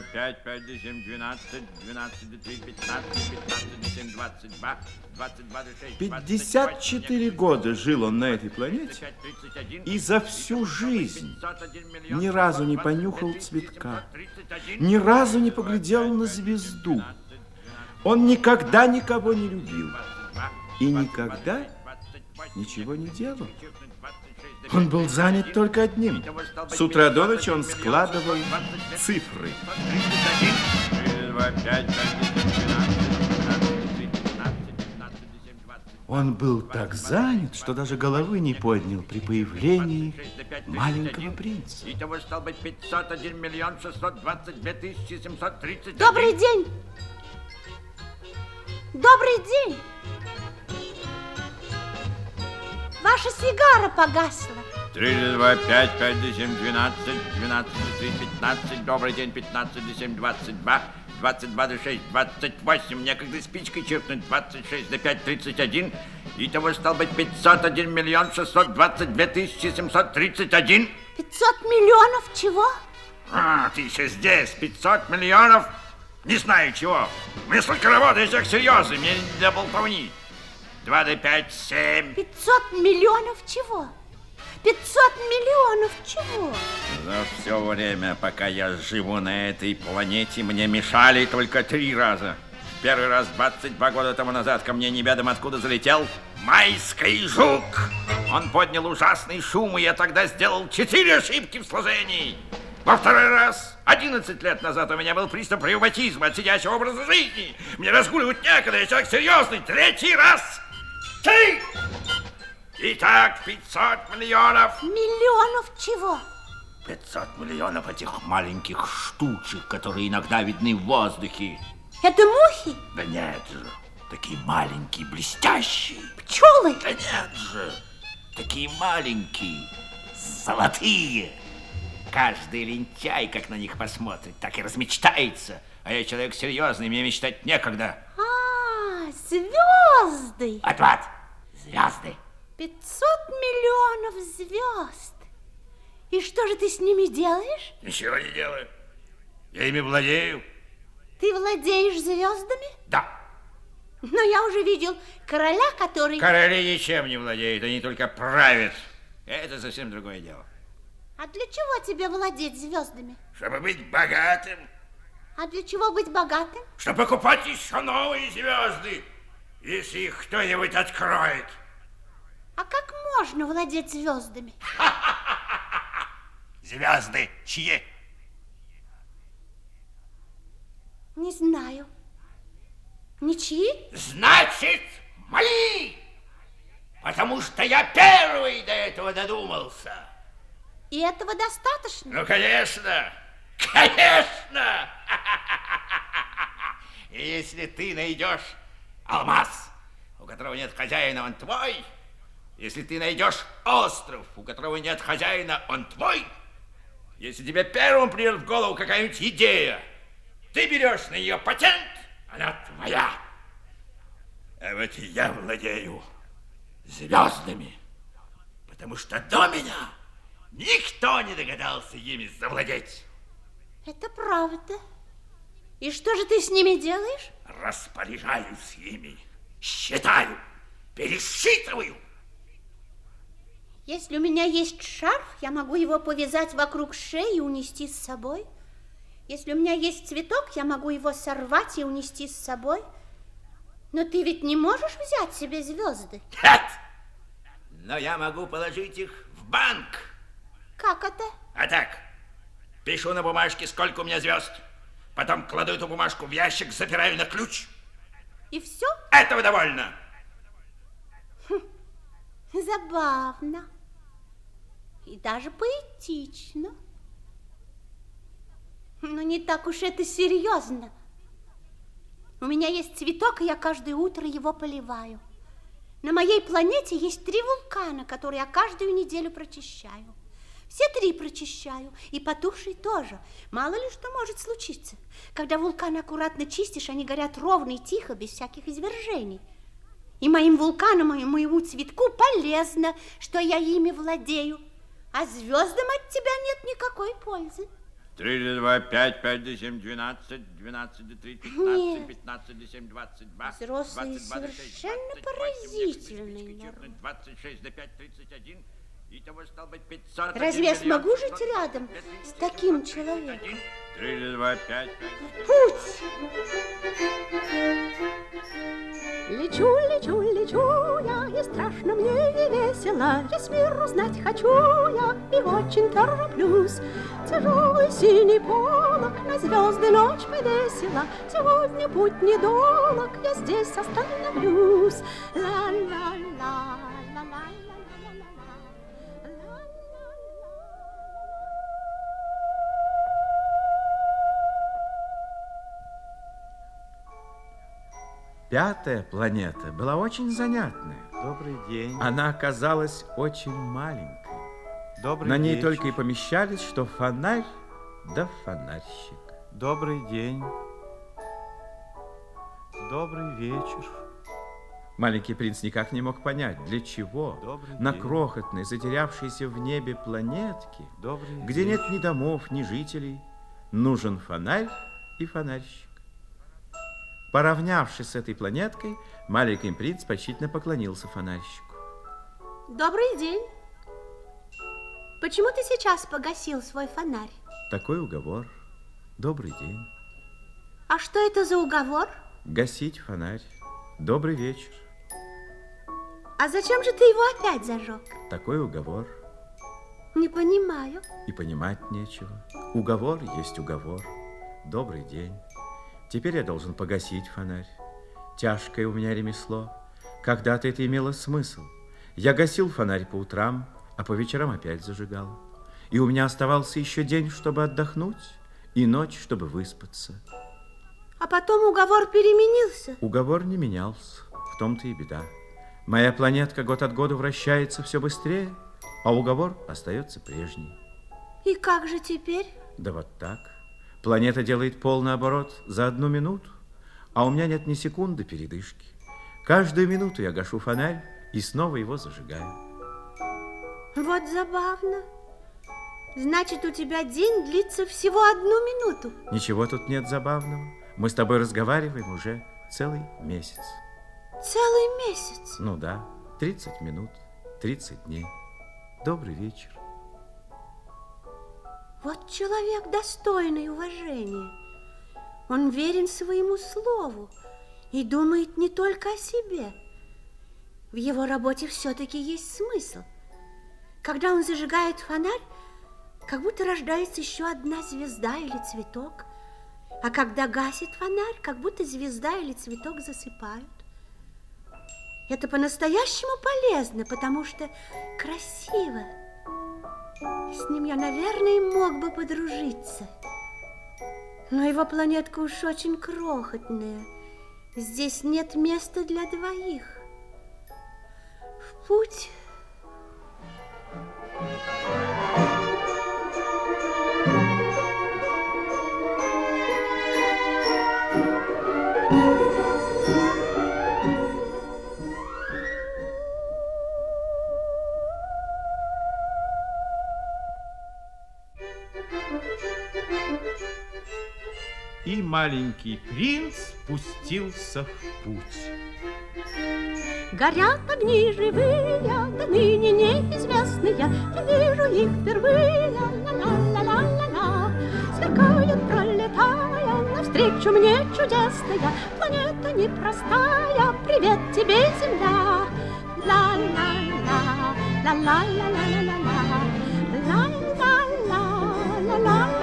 2, 5, 5 до 7, 12, 12 до 3, 15, 15 до 7, 22, 22 до 6, 54 года жил он на этой планете, и за всю жизнь ни разу не понюхал цветка, ни разу не поглядел на звезду. Он никогда никого не любил и никогда ничего не делал. Он был занят только одним. С утра до ночи он складывал цифры. Он был так занят, что даже головы не поднял при появлении маленького принца. Итого стал быть 501 миллион 622 тысячи 730. Добрый день! Добрый день! Ваша сигара погасла. 3 2, 5, 5 до 7, 12, 12 до 3, 15, добрый день, 15 до 7, 22, 22 до 6, 28, некогда спичкой чиркнуть, 26 до 5, 31, итого стал быть 501 миллион 622 тысячи 731. 500 миллионов чего? А, ты еще здесь, 500 миллионов? Не знаю чего. Столько работы, я человек серьезный, мне не для болтовни. 2 до 5, 7. 500 миллионов чего? 500 миллионов чего? За все время, пока я живу на этой планете, мне мешали только три раза. Первый раз 22 года тому назад ко мне неведомо откуда залетел майский жук. Он поднял ужасный шум, и я тогда сделал четыре ошибки в сложении. Во второй раз, 11 лет назад, у меня был приступ ревматизма от сидящего образа жизни. Мне разгуливать некогда, я человек серьезный. Третий раз, три. Итак, 500 миллионов. Миллионов чего? 500 миллионов этих маленьких штучек, которые иногда видны в воздухе. Это мухи? Да нет же, такие маленькие, блестящие. Пчелы? Да нет же, такие маленькие, золотые. Каждый лентяй, как на них посмотрит, так и размечтается. А я человек серьезный, мне мечтать некогда. Звезды. Вот-вот, звезды. 500 миллионов звезд. И что же ты с ними делаешь? Ничего не делаю. Я ими владею. Ты владеешь звездами? Да. Но я уже видел короля, который... Короли ничем не владеют, они только правят. Это совсем другое дело. А для чего тебе владеть звездами? Чтобы быть богатым. А для чего быть богатым? Чтобы покупать еще новые звезды, если их кто-нибудь откроет. А как можно владеть звездами? Звезды чьи? Не знаю. Ничьи? Значит, мои! Потому что я первый до этого додумался. И этого достаточно? Ну, конечно, конечно! Если ты найдешь алмаз, у которого нет хозяина, он твой, если ты найдешь остров, у которого нет хозяина, он твой, если тебе первым придет в голову какая-нибудь идея, ты берешь на нее патент, она твоя. А вот я владею звездами, потому что до меня никто не догадался ими завладеть. Это правда. И что же ты с ними делаешь? Распоряжаюсь ими, считаю, пересчитываю. Если у меня есть шарф, я могу его повязать вокруг шеи и унести с собой. Если у меня есть цветок, я могу его сорвать и унести с собой. Но ты ведь не можешь взять себе звезды. Нет, но я могу положить их в банк. Как это? А так, пишу на бумажке, сколько у меня звезд. Потом кладу эту бумажку в ящик, запираю на ключ. И все? Этого довольно. Хм, забавно. И даже поэтично. Но не так уж это серьезно. У меня есть цветок, и я каждое утро его поливаю. На моей планете есть три вулкана, которые я каждую неделю прочищаю. Все три прочищаю, и потухший тоже. Мало ли что может случиться. Когда вулканы аккуратно чистишь, они горят ровно и тихо, без всяких извержений. И моим вулканам, и моему цветку полезно, что я ими владею. А звездам от тебя нет никакой пользы. 3 до 2, 5, 5 до 7, 12, 12 до 3, 15, 15 до 7, 22, Взрослые 22 до 6, совершенно 28, поразительный 14, народ. 26 до 5, 31. Итого стало быть 500. Разве я смогу жить рядом с таким человеком? 3 до 2, 5, 5. Путь! Лечу, лечу, лечу я, и страшно мне и весело. Весь мир узнать хочу я, и очень тороплюсь. Тяжелый синий полок на звезды ночь повесила. Сегодня путь недолог, я здесь остановлюсь. Ла-ла-ла, Пятая планета была очень занятная. Добрый день. Она оказалась очень маленькой. Добрый На ней вечер. только и помещались, что фонарь да фонарщик. Добрый день. Добрый вечер. Маленький принц никак не мог понять, для чего Добрый на день. крохотной, затерявшейся в небе планетке, Добрый где день. нет ни домов, ни жителей, нужен фонарь и фонарщик. Поравнявшись с этой планеткой, маленький принц почтительно поклонился фонарщику. Добрый день. Почему ты сейчас погасил свой фонарь? Такой уговор. Добрый день. А что это за уговор? Гасить фонарь. Добрый вечер. А зачем же ты его опять зажег? Такой уговор. Не понимаю. И понимать нечего. Уговор есть уговор. Добрый день. Теперь я должен погасить фонарь. Тяжкое у меня ремесло. Когда-то это имело смысл. Я гасил фонарь по утрам, а по вечерам опять зажигал. И у меня оставался еще день, чтобы отдохнуть, и ночь, чтобы выспаться. А потом уговор переменился. Уговор не менялся, в том-то и беда. Моя планетка год от года вращается все быстрее, а уговор остается прежний. И как же теперь? Да вот так. Планета делает полный оборот за одну минуту, а у меня нет ни секунды передышки. Каждую минуту я гашу фонарь и снова его зажигаю. Вот забавно. Значит, у тебя день длится всего одну минуту. Ничего тут нет забавного. Мы с тобой разговариваем уже целый месяц. Целый месяц. Ну да, 30 минут, 30 дней. Добрый вечер. Вот человек достойный уважения. Он верен своему слову и думает не только о себе. В его работе все-таки есть смысл. Когда он зажигает фонарь, как будто рождается еще одна звезда или цветок. А когда гасит фонарь, как будто звезда или цветок засыпают. Это по-настоящему полезно, потому что красиво. С ним я, наверное, мог бы подружиться. Но его планетка уж очень крохотная. Здесь нет места для двоих. В путь. И маленький принц пустился в путь. Горят огни живые, да ныне неизвестные, Я вижу их впервые, ла-ла-ла-ла-ла-ла. Сверкает, пролетая, навстречу мне чудесная Планета непростая, привет тебе, Земля. Ла-ла-ла, ла-ла-ла-ла-ла-ла, ла-ла-ла,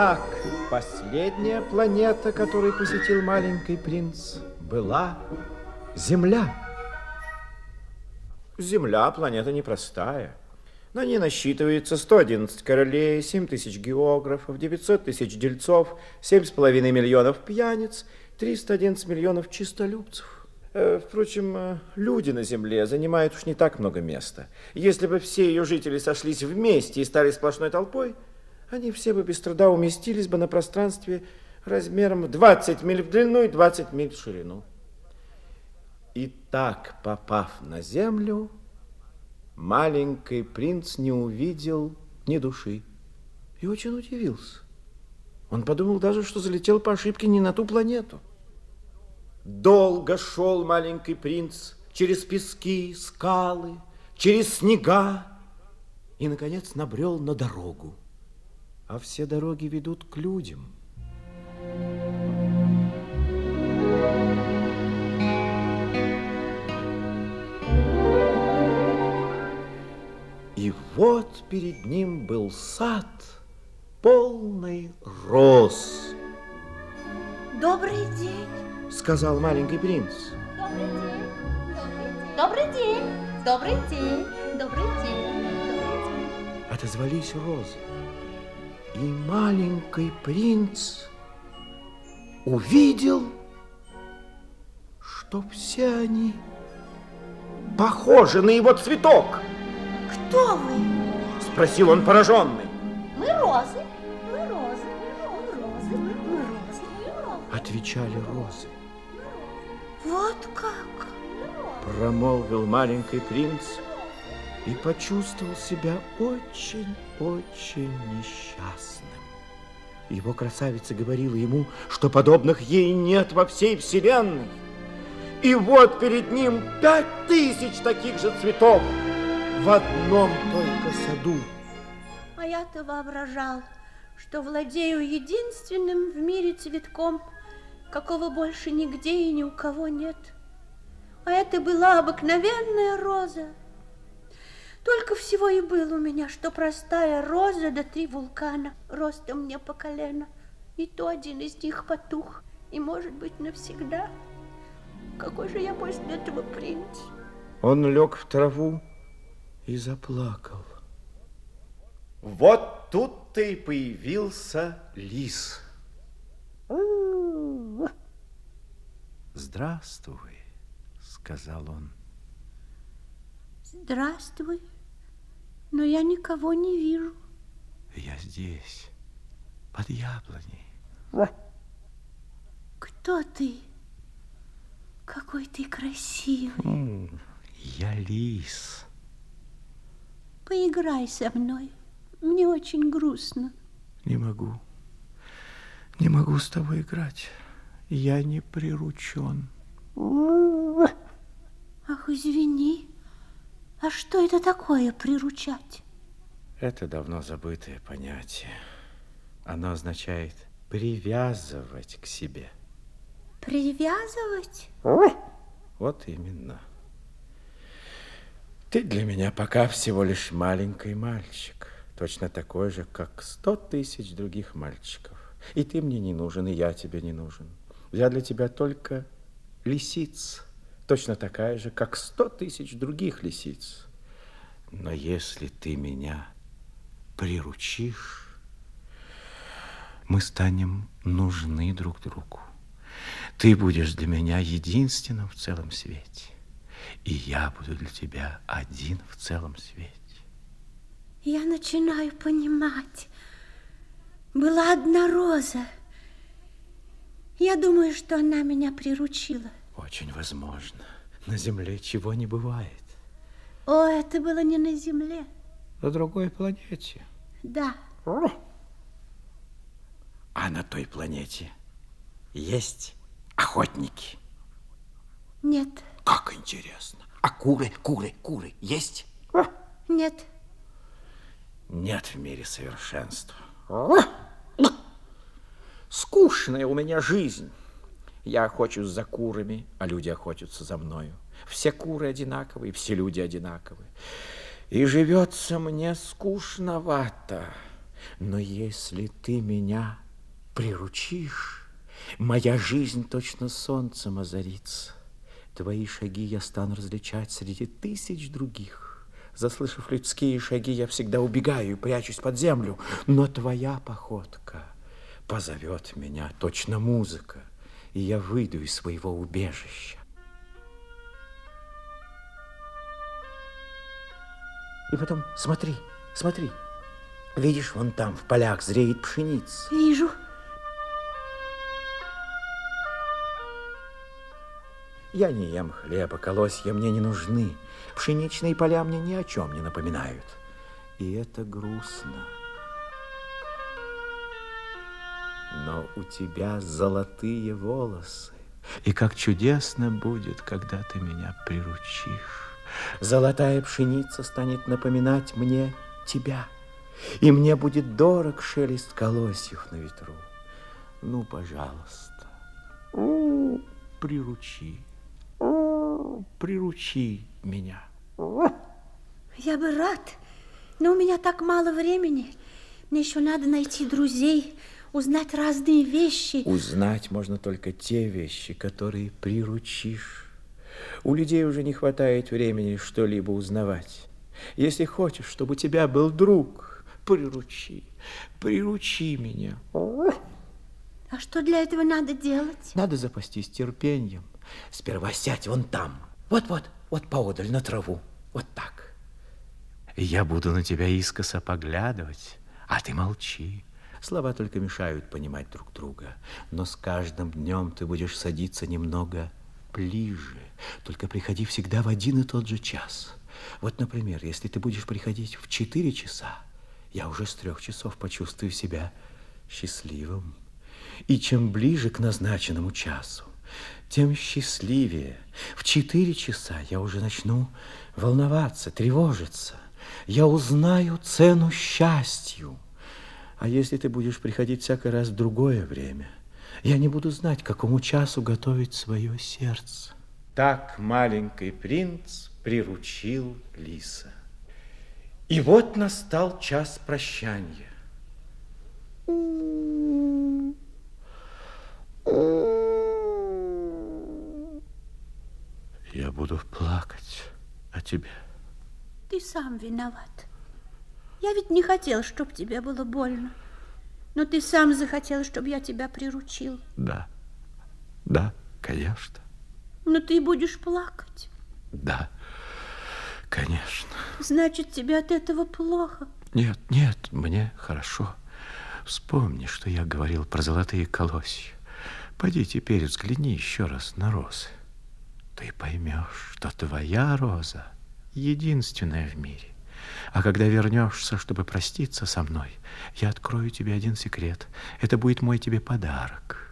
Итак, последняя планета, которую посетил маленький принц, была Земля. Земля планета непростая. На ней насчитывается 111 королей, 7 тысяч географов, 900 тысяч дельцов, 7,5 миллионов пьяниц, 311 миллионов чистолюбцев. Э, Впрочем, э, люди на Земле занимают уж не так много места. Если бы все ее жители сошлись вместе и стали сплошной толпой, они все бы без труда уместились бы на пространстве размером в 20 миль в длину и 20 миль в ширину. И так, попав на Землю, маленький принц не увидел ни души и очень удивился. Он подумал даже, что залетел по ошибке не на ту планету. Долго шел маленький принц через пески, скалы, через снега и, наконец, набрел на дорогу. А все дороги ведут к людям. И вот перед ним был сад, полный роз, Добрый день. сказал маленький принц. Добрый день. Добрый день. Добрый день. Добрый день. Добрый день. отозвались розы. И маленький принц увидел, что все они похожи на его цветок. Кто вы? Спросил он пораженный. Мы розы. Мы розы. Мы розы. Мы розы. Мы розы. Отвечали розы. Вот как. Промолвил маленький принц и почувствовал себя очень-очень несчастным. Его красавица говорила ему, что подобных ей нет во всей вселенной. И вот перед ним пять тысяч таких же цветов в одном только саду. А я-то воображал, что владею единственным в мире цветком, какого больше нигде и ни у кого нет. А это была обыкновенная роза. Только всего и было у меня, что простая роза да три вулкана, ростом мне по колено. И то один из них потух, и, может быть, навсегда. Какой же я после этого принц? Он лег в траву и заплакал. Вот тут-то и появился лис. Здравствуй, сказал он. Здравствуй, но я никого не вижу. Я здесь, под яблоней. Кто ты? Какой ты красивый. Я лис. Поиграй со мной. Мне очень грустно. Не могу. Не могу с тобой играть. Я не приручен. Ах, извини. А что это такое приручать? Это давно забытое понятие. Оно означает привязывать к себе. Привязывать? Вот именно. Ты для меня пока всего лишь маленький мальчик, точно такой же, как сто тысяч других мальчиков. И ты мне не нужен, и я тебе не нужен. Я для тебя только лисица, точно такая же, как сто тысяч других лисиц. Но если ты меня приручишь, мы станем нужны друг другу. Ты будешь для меня единственным в целом свете, и я буду для тебя один в целом свете. Я начинаю понимать. Была одна роза. Я думаю, что она меня приручила. Очень возможно. На земле чего не бывает. О, это было не на земле. На другой планете. Да, А на той планете есть охотники. нет, Как интересно. А куры, куры, куры есть? нет. Нет в мире совершенства. Скучная у меня жизнь. Я охочусь за курами, а люди охотятся за мною. Все куры одинаковые, все люди одинаковые. И живется мне скучновато. Но если ты меня приручишь, моя жизнь точно солнцем озарится. Твои шаги я стану различать среди тысяч других. Заслышав людские шаги, я всегда убегаю и прячусь под землю. Но твоя походка позовет меня, точно музыка, и я выйду из своего убежища. И потом, смотри, смотри, видишь, вон там в полях зреет пшеница. Вижу. Я не ем хлеба, колосья мне не нужны. Пшеничные поля мне ни о чем не напоминают. И это грустно. У тебя золотые волосы. И как чудесно будет, когда ты меня приручишь. Золотая пшеница станет напоминать мне тебя. И мне будет дорог шелест колосьев на ветру. Ну, пожалуйста, приручи, приручи меня. Я бы рад, но у меня так мало времени. Мне еще надо найти друзей, узнать разные вещи. Узнать можно только те вещи, которые приручишь. У людей уже не хватает времени что-либо узнавать. Если хочешь, чтобы у тебя был друг, приручи, приручи меня. А что для этого надо делать? Надо запастись терпением. Сперва сядь вон там. Вот-вот, вот поодаль на траву. Вот так. Я буду на тебя искоса поглядывать, а ты молчи. Слова только мешают понимать друг друга. Но с каждым днем ты будешь садиться немного ближе. Только приходи всегда в один и тот же час. Вот, например, если ты будешь приходить в 4 часа, я уже с трех часов почувствую себя счастливым. И чем ближе к назначенному часу, тем счастливее. В 4 часа я уже начну волноваться, тревожиться. Я узнаю цену счастью. А если ты будешь приходить всякий раз в другое время, я не буду знать, к какому часу готовить свое сердце. Так маленький принц приручил лиса. И вот настал час прощания. Я буду плакать о тебе. Ты сам виноват. Я ведь не хотел, чтобы тебе было больно. Но ты сам захотел, чтобы я тебя приручил. Да, да, конечно. Но ты будешь плакать. Да, конечно. Значит, тебе от этого плохо. Нет, нет, мне хорошо. Вспомни, что я говорил про золотые колосья. Пойди теперь взгляни еще раз на розы. Ты поймешь, что твоя роза единственная в мире. А когда вернешься, чтобы проститься со мной, я открою тебе один секрет. Это будет мой тебе подарок.